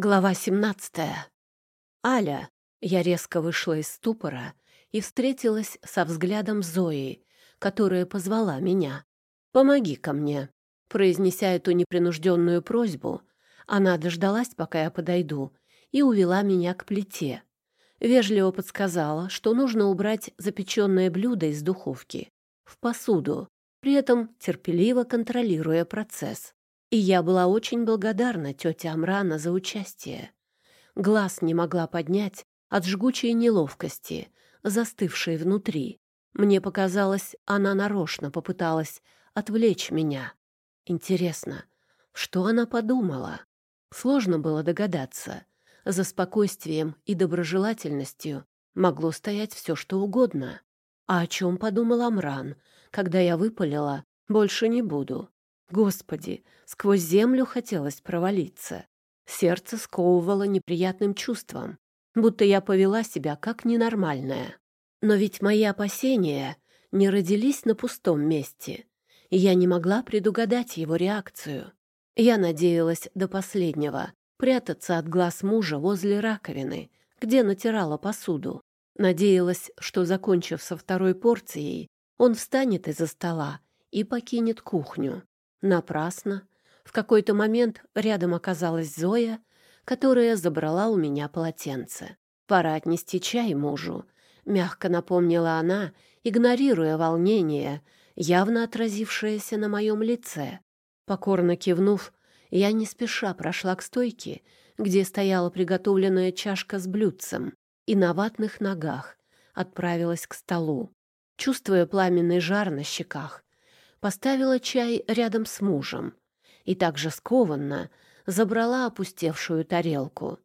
Глава 17. Аля. Я резко вышла из ступора и встретилась со взглядом Зои, которая позвала меня. «Помоги ко мне». Произнеся эту непринужденную просьбу, она дождалась, пока я подойду, и увела меня к плите. Вежливо подсказала, что нужно убрать запеченное блюдо из духовки в посуду, при этом терпеливо контролируя процесс. И я была очень благодарна тете Амрана за участие. Глаз не могла поднять от жгучей неловкости, застывшей внутри. Мне показалось, она нарочно попыталась отвлечь меня. Интересно, что она подумала? Сложно было догадаться. За спокойствием и доброжелательностью могло стоять все, что угодно. А о чем подумал Амран, когда я выпалила «больше не буду»? Господи, сквозь землю хотелось провалиться. Сердце сковывало неприятным чувством, будто я повела себя как ненормальная. Но ведь мои опасения не родились на пустом месте, и я не могла предугадать его реакцию. Я надеялась до последнего прятаться от глаз мужа возле раковины, где натирала посуду. Надеялась, что, закончив со второй порцией, он встанет из-за стола и покинет кухню. Напрасно. В какой-то момент рядом оказалась Зоя, которая забрала у меня полотенце. «Пора отнести чай мужу», — мягко напомнила она, игнорируя волнение, явно отразившееся на моем лице. Покорно кивнув, я не спеша прошла к стойке, где стояла приготовленная чашка с блюдцем, и на ватных ногах отправилась к столу. Чувствуя пламенный жар на щеках, поставила чай рядом с мужем и также скованно забрала опустевшую тарелку.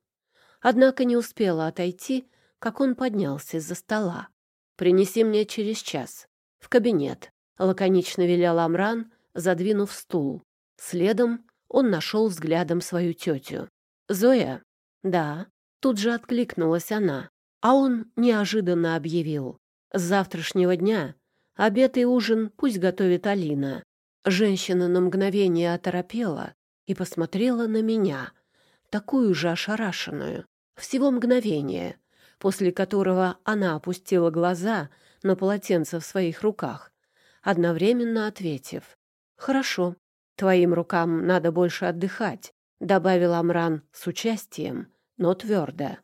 Однако не успела отойти, как он поднялся из-за стола. «Принеси мне через час. В кабинет», — лаконично велел Амран, задвинув стул. Следом он нашел взглядом свою тетю. «Зоя?» «Да». Тут же откликнулась она, а он неожиданно объявил. «С завтрашнего дня Обед и ужин пусть готовит Алина. Женщина на мгновение оторопела и посмотрела на меня, такую же ошарашенную. Всего мгновение, после которого она опустила глаза на полотенце в своих руках, одновременно ответив «Хорошо, твоим рукам надо больше отдыхать», добавил Амран с участием, но твердо.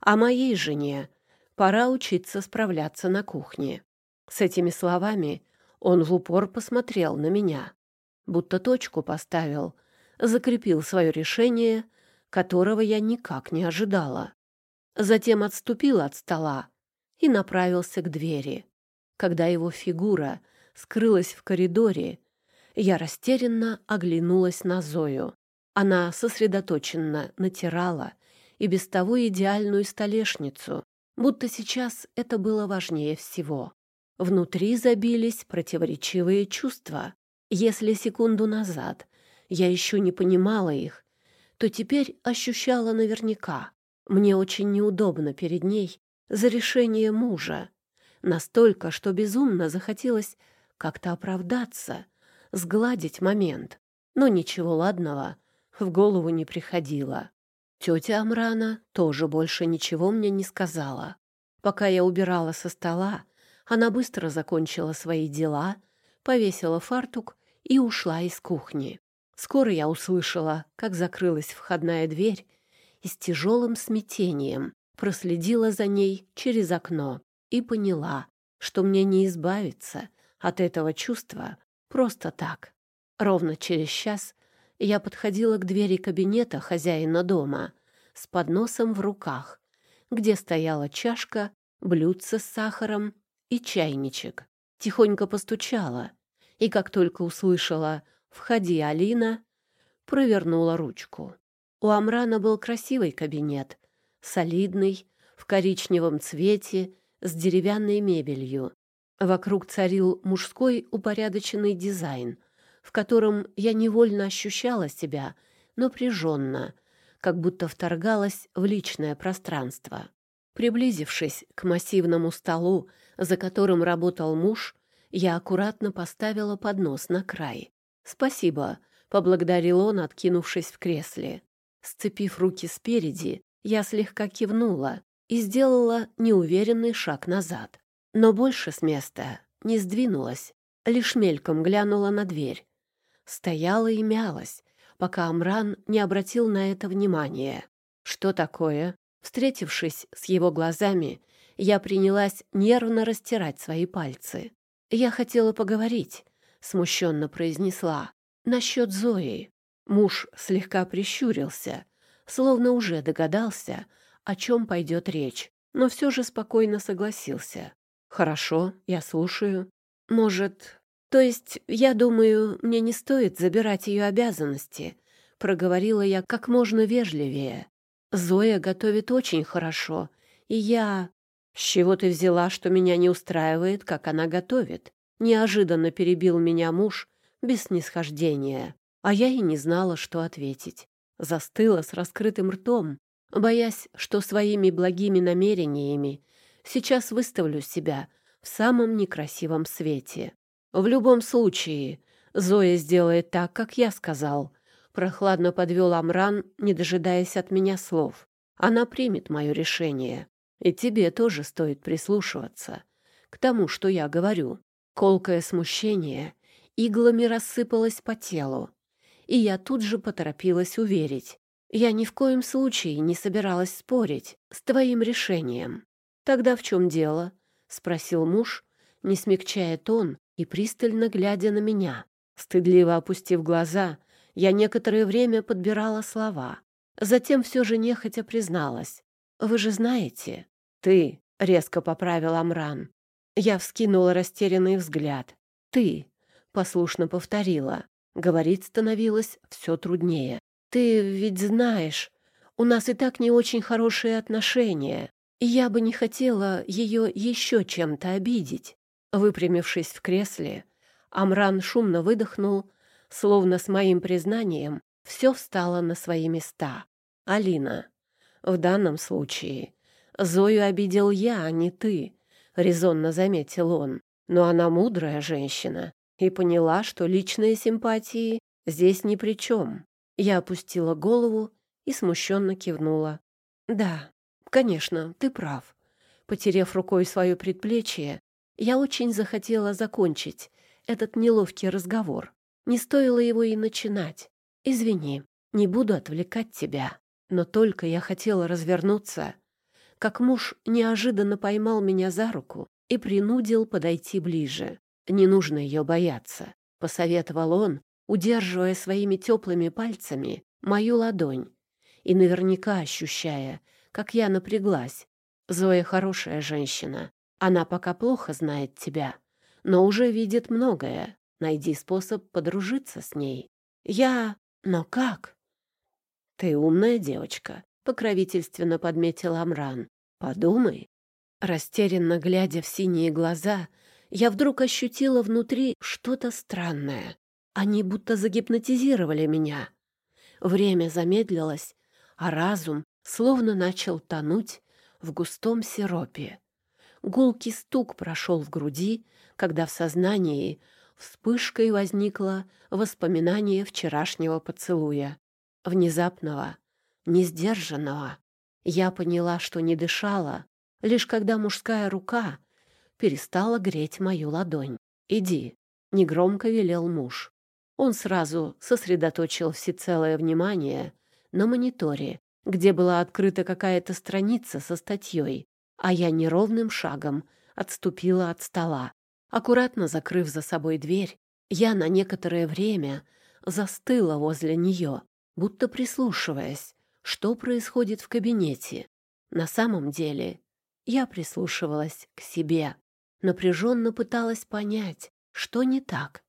«А моей жене пора учиться справляться на кухне». С этими словами он в упор посмотрел на меня, будто точку поставил, закрепил свое решение, которого я никак не ожидала. Затем отступил от стола и направился к двери. Когда его фигура скрылась в коридоре, я растерянно оглянулась на Зою. Она сосредоточенно натирала и без того идеальную столешницу, будто сейчас это было важнее всего. Внутри забились противоречивые чувства. Если секунду назад я еще не понимала их, то теперь ощущала наверняка. Мне очень неудобно перед ней за решение мужа. Настолько, что безумно захотелось как-то оправдаться, сгладить момент. Но ничего ладного в голову не приходило. Тетя Амрана тоже больше ничего мне не сказала. Пока я убирала со стола, она быстро закончила свои дела, повесила фартук и ушла из кухни. Скоро я услышала, как закрылась входная дверь и с тяжелым смятением проследила за ней через окно и поняла, что мне не избавиться от этого чувства просто так. Ровно через час я подходила к двери кабинета хозяина дома с подносом в руках, где стояла чашка, блюдце с сахаром и чайничек. Тихонько постучала, и как только услышала «Входи, Алина», провернула ручку. У Амрана был красивый кабинет, солидный, в коричневом цвете, с деревянной мебелью. Вокруг царил мужской упорядоченный дизайн, в котором я невольно ощущала себя напряженно, как будто вторгалась в личное пространство. Приблизившись к массивному столу, за которым работал муж, я аккуратно поставила поднос на край. «Спасибо», — поблагодарил он, откинувшись в кресле. Сцепив руки спереди, я слегка кивнула и сделала неуверенный шаг назад. Но больше с места не сдвинулась, лишь мельком глянула на дверь. Стояла и мялась, пока Амран не обратил на это внимания. «Что такое?» Встретившись с его глазами, я принялась нервно растирать свои пальцы. «Я хотела поговорить», — смущенно произнесла, — «насчет Зои». Муж слегка прищурился, словно уже догадался, о чем пойдет речь, но все же спокойно согласился. «Хорошо, я слушаю. Может, то есть, я думаю, мне не стоит забирать ее обязанности», — проговорила я как можно вежливее. «Зоя готовит очень хорошо, и я...» «С чего ты взяла, что меня не устраивает, как она готовит?» Неожиданно перебил меня муж без снисхождения, а я и не знала, что ответить. Застыла с раскрытым ртом, боясь, что своими благими намерениями сейчас выставлю себя в самом некрасивом свете. В любом случае, Зоя сделает так, как я сказал. Прохладно подвел Амран, не дожидаясь от меня слов. Она примет мое решение. И тебе тоже стоит прислушиваться к тому, что я говорю. Колкое смущение иглами рассыпалось по телу, и я тут же поторопилась уверить. Я ни в коем случае не собиралась спорить с твоим решением. Тогда в чем дело? спросил муж, не смягчая тон и пристально глядя на меня. Стыдливо опустив глаза, я некоторое время подбирала слова. Затем все же нехотя призналась. «Вы же знаете...» «Ты», — резко поправил Амран. Я вскинула растерянный взгляд. «Ты», — послушно повторила. Говорить становилось все труднее. Ты ведь знаешь, у нас и так не очень хорошие отношения, и я бы не хотела ее еще чем-то обидеть. Выпрямившись в кресле, Амран шумно выдохнул, словно с моим признанием все встало на свои места. «Алина, в данном случае Зою обидел я, а не ты», — резонно заметил он. «Но она мудрая женщина и поняла, что личные симпатии здесь ни при чем. Я опустила голову и смущенно кивнула. «Да, конечно, ты прав». Потерев рукой свое предплечье, я очень захотела закончить этот неловкий разговор. Не стоило его и начинать. «Извини, не буду отвлекать тебя». Но только я хотела развернуться, как муж неожиданно поймал меня за руку и принудил подойти ближе. Не нужно ее бояться, — посоветовал он, удерживая своими теплыми пальцами мою ладонь и наверняка ощущая, как я напряглась. Зоя хорошая женщина. Она пока плохо знает тебя, но уже видит многое. Найди способ подружиться с ней. Я... Но как? Ты умная девочка, — покровительственно подметил Амран. Подумай. Растерянно глядя в синие глаза, я вдруг ощутила внутри что-то странное. Они будто загипнотизировали меня. Время замедлилось, а разум словно начал тонуть в густом сиропе. Гулкий стук прошел в груди, когда в сознании вспышкой возникло воспоминание вчерашнего поцелуя. Внезапного, несдержанного. Я поняла, что не дышала, лишь когда мужская рука перестала греть мою ладонь. «Иди», — негромко велел муж. Он сразу сосредоточил всецелое внимание на мониторе, где была открыта какая-то страница со статьей, а я неровным шагом отступила от стола. Аккуратно закрыв за собой дверь, я на некоторое время застыла возле нее, будто прислушиваясь, что происходит в кабинете. На самом деле я прислушивалась к себе, напряженно пыталась понять, что не так.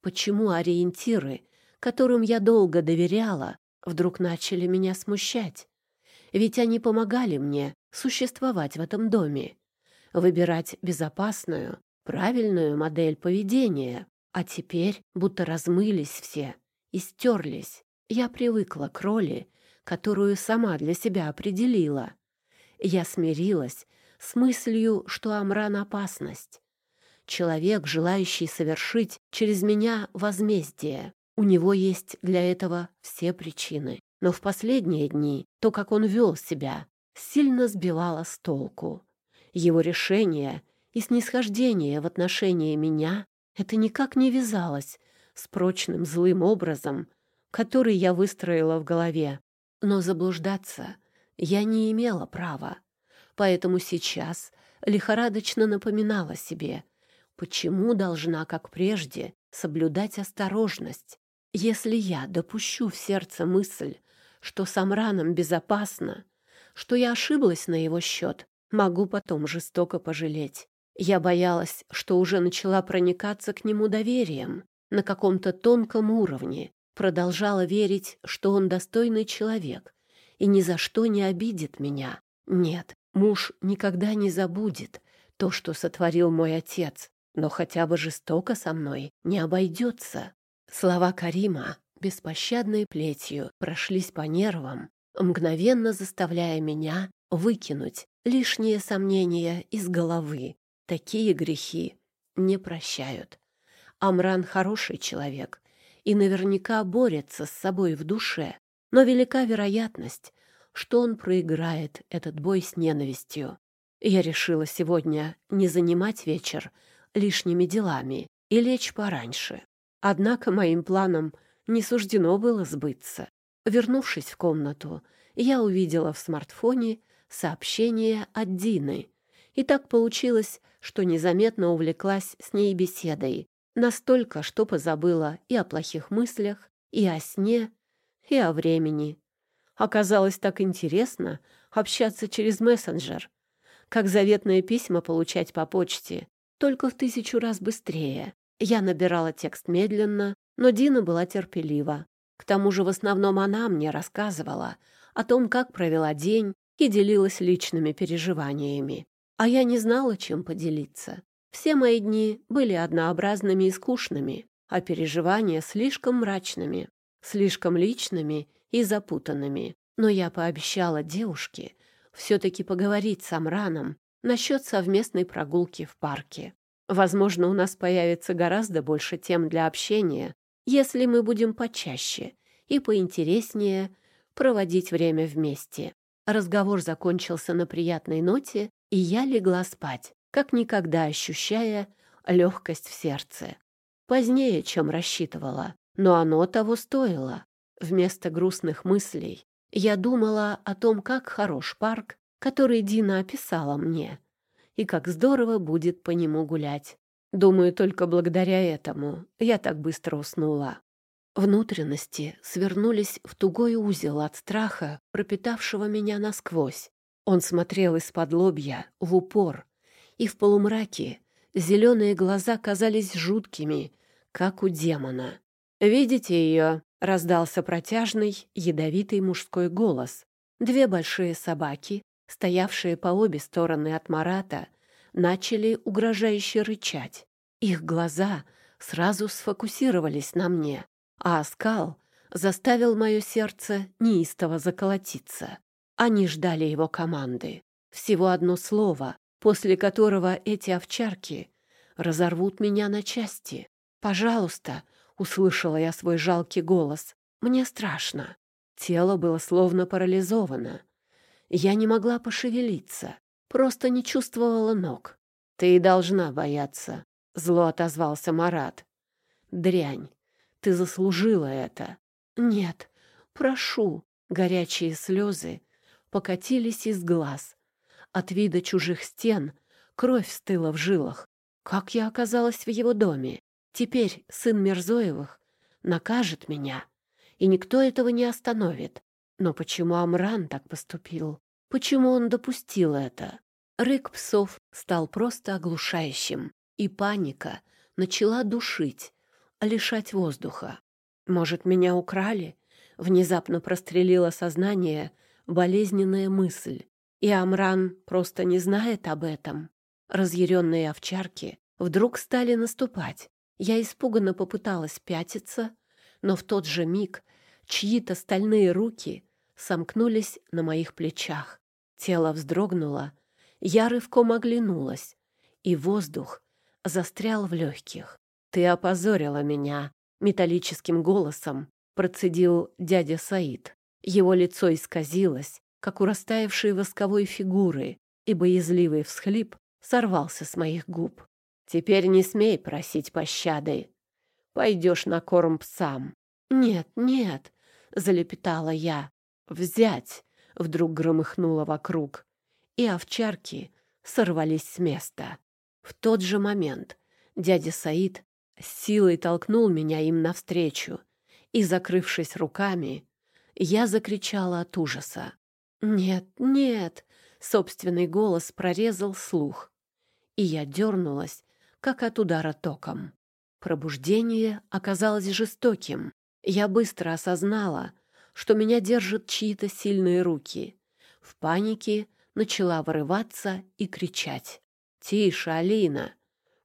Почему ориентиры, которым я долго доверяла, вдруг начали меня смущать? Ведь они помогали мне существовать в этом доме, выбирать безопасную, правильную модель поведения. А теперь будто размылись все и стерлись. Я привыкла к роли, которую сама для себя определила. Я смирилась с мыслью, что Амран — опасность, человек, желающий совершить через меня возмездие. У него есть для этого все причины. но в последние дни то, как он вел себя, сильно сбивало с толку. Его решение и снисхождение в отношении меня это никак не вязалось с прочным злым образом, который я выстроила в голове. Но заблуждаться я не имела права, поэтому сейчас лихорадочно напоминала себе, почему должна, как прежде, соблюдать осторожность. Если я допущу в сердце мысль, что с Амраном безопасно, что я ошиблась на его счет, могу потом жестоко пожалеть. Я боялась, что уже начала проникаться к нему доверием на каком-то тонком уровне, продолжала верить, что он достойный человек и ни за что не обидит меня. Нет, муж никогда не забудет то, что сотворил мой отец, но хотя бы жестоко со мной не обойдется. Слова Карима беспощадной плетью прошлись по нервам, мгновенно заставляя меня выкинуть лишние сомнения из головы. Такие грехи не прощают. Амран хороший человек и наверняка борется с собой в душе, но велика вероятность, что он проиграет этот бой с ненавистью. Я решила сегодня не занимать вечер лишними делами и лечь пораньше. Однако моим планам не суждено было сбыться. Вернувшись в комнату, я увидела в смартфоне сообщение от Дины. И так получилось, что незаметно увлеклась с ней беседой. Настолько, что позабыла и о плохих мыслях, и о сне, и о времени. Оказалось так интересно общаться через мессенджер, как заветные письма получать по почте, только в тысячу раз быстрее. Я набирала текст медленно, но Дина была терпелива. К тому же в основном она мне рассказывала о том, как провела день и делилась личными переживаниями а я не знала, чем поделиться. Все мои дни были однообразными и скучными, а переживания слишком мрачными, слишком личными и запутанными. Но я пообещала девушке все-таки поговорить с Амраном насчет совместной прогулки в парке. Возможно, у нас появится гораздо больше тем для общения, если мы будем почаще и поинтереснее проводить время вместе. Разговор закончился на приятной ноте, и я легла спать, как никогда ощущая легкость в сердце. Позднее, чем рассчитывала, но оно того стоило. Вместо грустных мыслей я думала о том, как хорош парк, который Дина описала мне, и как здорово будет по нему гулять. Думаю, только благодаря этому я так быстро уснула. Внутренности свернулись в тугой узел от страха, пропитавшего меня насквозь. Он смотрел из-под лобья, в упор, и в полумраке зеленые глаза казались жуткими, как у демона. «Видите ее?» — раздался протяжный, ядовитый мужской голос. Две большие собаки, стоявшие по обе стороны от Марата, начали угрожающе рычать. Их глаза сразу сфокусировались на мне, а оскал заставил мое сердце неистово заколотиться. Они ждали его команды. Всего одно слово, после которого эти овчарки разорвут меня на части. «Пожалуйста», — услышала я свой жалкий голос, — «мне страшно». Тело было словно парализовано. Я не могла пошевелиться, просто не чувствовала ног. «Ты и должна бояться», — зло отозвался Марат. «Дрянь, ты заслужила это». «Нет, прошу», — горячие слезы покатились из глаз. От вида чужих стен кровь стыла в жилах. Как я оказалась в его доме? Теперь сын Мерзоевых накажет меня, и никто этого не остановит. Но почему Амран так поступил? Почему он допустил это? Рык псов стал просто оглушающим, и паника начала душить, лишать воздуха. Может, меня украли? Внезапно прострелило сознание болезненная мысль. И Амран просто не знает об этом. Разъяренные овчарки вдруг стали наступать. Я испуганно попыталась пятиться, но в тот же миг чьи-то стальные руки сомкнулись на моих плечах. Тело вздрогнуло, я рывком оглянулась, и воздух застрял в легких. «Ты опозорила меня», — металлическим голосом процедил дядя Саид. Его лицо исказилось, как у растаявшей восковой фигуры, и боязливый всхлип сорвался с моих губ. «Теперь не смей просить пощады. Пойдешь на корм псам». «Нет, нет», — залепетала я. «Взять!» — вдруг громыхнуло вокруг, и овчарки сорвались с места. В тот же момент дядя Саид силой толкнул меня им навстречу, и, закрывшись руками, я закричала от ужаса. «Нет, нет!» — собственный голос прорезал слух, и я дернулась, как от удара током. Пробуждение оказалось жестоким. Я быстро осознала, что меня держат чьи-то сильные руки. В панике начала вырываться и кричать. «Тише, Алина!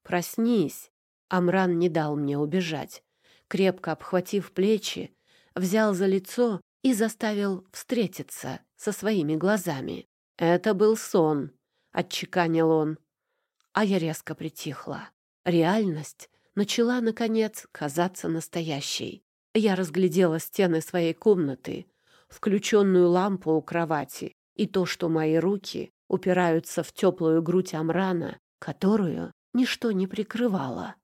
Проснись!» Амран не дал мне убежать. Крепко обхватив плечи, взял за лицо и заставил встретиться со своими глазами. «Это был сон», — отчеканил он. А я резко притихла. Реальность начала, наконец, казаться настоящей. Я разглядела стены своей комнаты, включенную лампу у кровати и то, что мои руки упираются в теплую грудь Амрана, которую ничто не прикрывало.